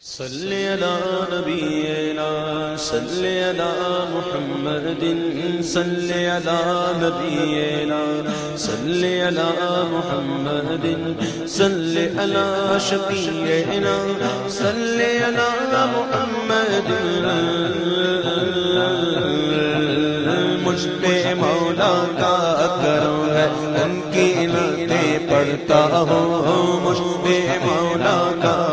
صلی علی نبینا صلی علی محمد صلی علی نبینا صلی علی محمد صلی علی شفیعنا صلی علی محمد. مجھ پہ مولا کا کرم ہے، ان کی نعتیں پڑھتا ہوں۔ مجھ پہ مولا کا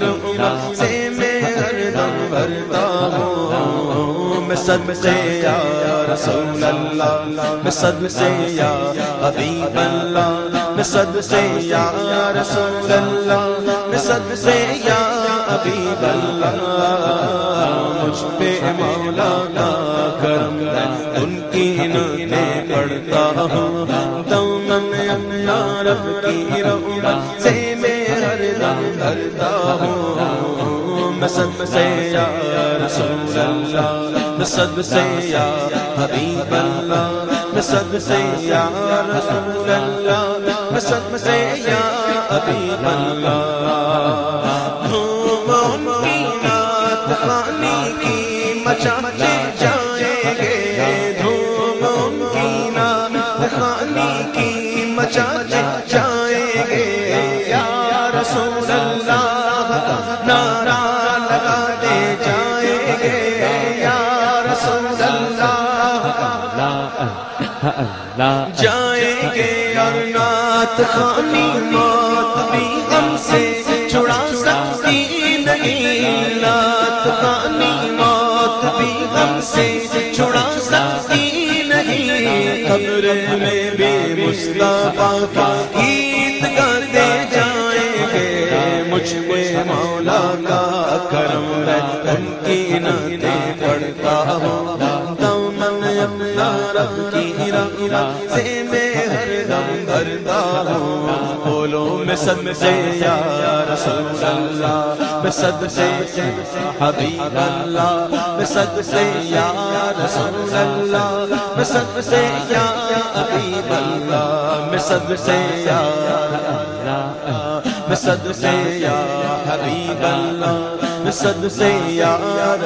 کی سے میں ہر دم بھرتا ہوں۔ میں سب سے یا رسول اللہ، میں سب سے یا حبیب اللہ۔ میں سب سے یا رسول اللہ، میں سب سے یا حبیب اللہ۔ مجھ پہ سب سے یا رسول اللہ میں سب سے یا حبیب اللہ میں سب سے یا رسول اللہ میں سب سے یا حبیب اللہ۔ دھوم ان کی نعت خوانی کی مچاچے جائیں گے۔ دھوم ان کی نعت خوانی کی مچاچے جائیں گے۔ یا رسول اللہ جائیں گے اور نعت خانی موت بھی ہم سے چھڑا سکتی نہیں۔ نعت خانی موت بھی ہم سے چھڑا سکتی نہیں۔ قبر میں بھی مصطفیٰ کا گیت گاتے جائیں گے۔ مجھ پہ مولا کا کرم ہے، ان کی نعتیں پڑھتا ہوں۔ سے میں ہر دم بھرتا ہوں بولو، میں سب سے یا رسول اللہ، میں سب سے حبیب اللہ، میں سب سے یا رسول اللہ، میں سب سے یا حبیب اللہ، میں سب سے یا میں سب سے یا حبیب اللہ، میں سب سے یا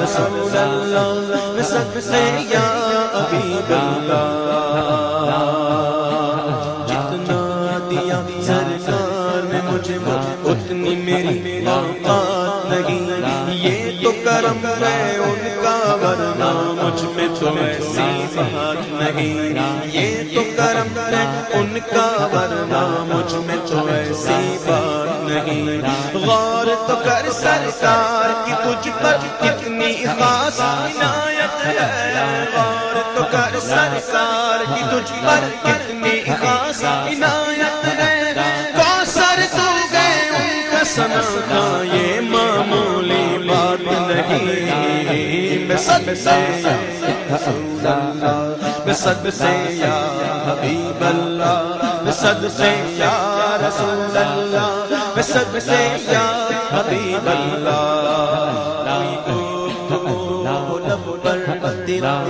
رسول اللہ، میں سب سے یا حبیب اللہ۔ اوقات نہیں۔ یہ تو کرم ہے ان کا، ورنہ مجھ میں تو ایسی بات نہیں۔ یہ تو کرم ہے ان کا، ورنہ مجھ میں تو ایسی بات نہیں۔ غور تو کر سرکار کی تجھ پر کتنی خاص عنایت ہے۔ غور تو کر سرکار کی تجھ پر کتنی خاص عنایت ہے۔ تو گئے ان کا سنا حبیب اللہ میں سب سے یا رسول اللہ میں سب سے یا حبیب اللہ پر نام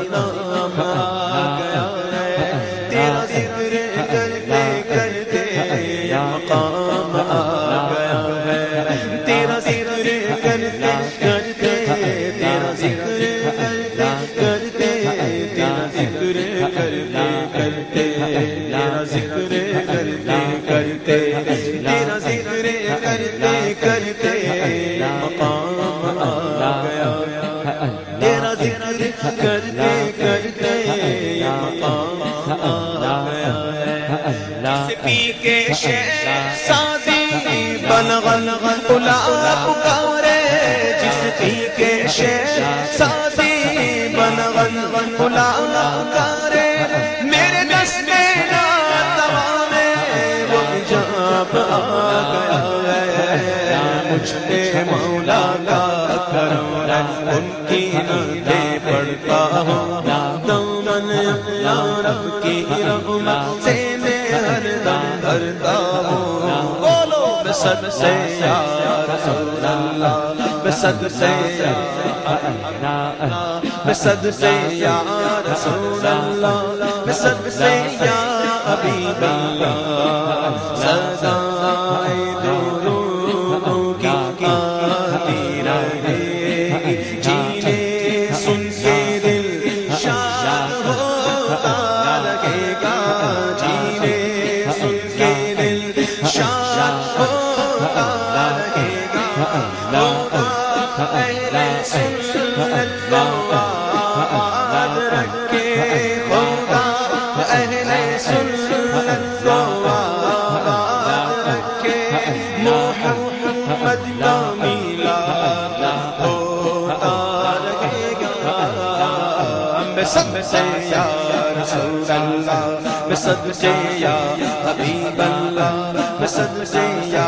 کرتے تیرا ذکر کرتے کرتے تیرا ذکر کرتے کرتے تیرا ذکر کرتے کرتے مقام آ گیا تیرا ذکر کرتے کرتے مقام آ گیا پی کے شہر سادی بن غن غن جس کے شہر سادی بن غن غن پکارے میرے دس میں تمام وہ جاب آ گیا ہے مجھ پہ مولا کا کرم ہے ان کی نعتیں پڑھتا ہوں۔ تو من اپنا رب کی رحمت سے میں ہر دم بھرتا ہوں۔ بولو میں سب سے یا رسول اللہ۔ بسد سے بسد سے یا رسول اللہ بسد سے یا حبیب اللہ سنت رکھے ہوگا اہل سنت باد رکھے محمد کا میلاد ہوتا رہے گا میں سب سے یا رسول اللہ میں سب سے یا حبیب اللہ، میں سب سے یا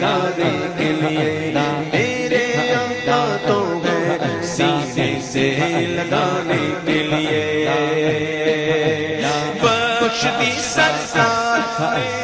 لگانے کے لیے۔ میرے آقا تو ہے سینے سے لگانے کے لیے۔ بخش دی سرکار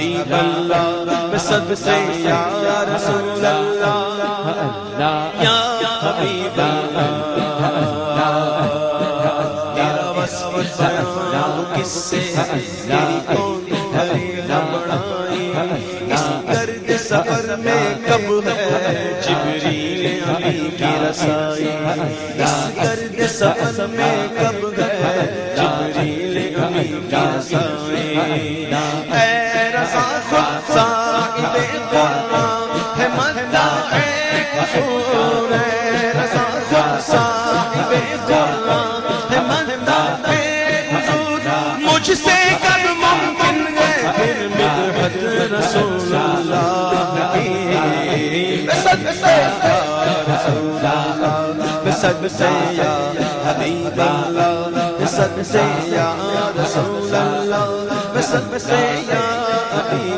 حبیب اللہ سب سے یا رسول اللہ۔ یا حبیب اللہ۔ میرا وصف بیان کس سے تیری کون بھری لبڑائی اس گرد سفر میں کب ہے جبریل علی کی رسائی اس گرد سفر میں کب ہے جبریل علی کی رسائی اے مجھ سے کب ممکن ہے پھر مدحت رسول اللہ کی؟ بسد سے یا رسول اللہ بسد سے یا حبیب اللہ بسد سے یا رسول اللہ بسد سے یا Yeah.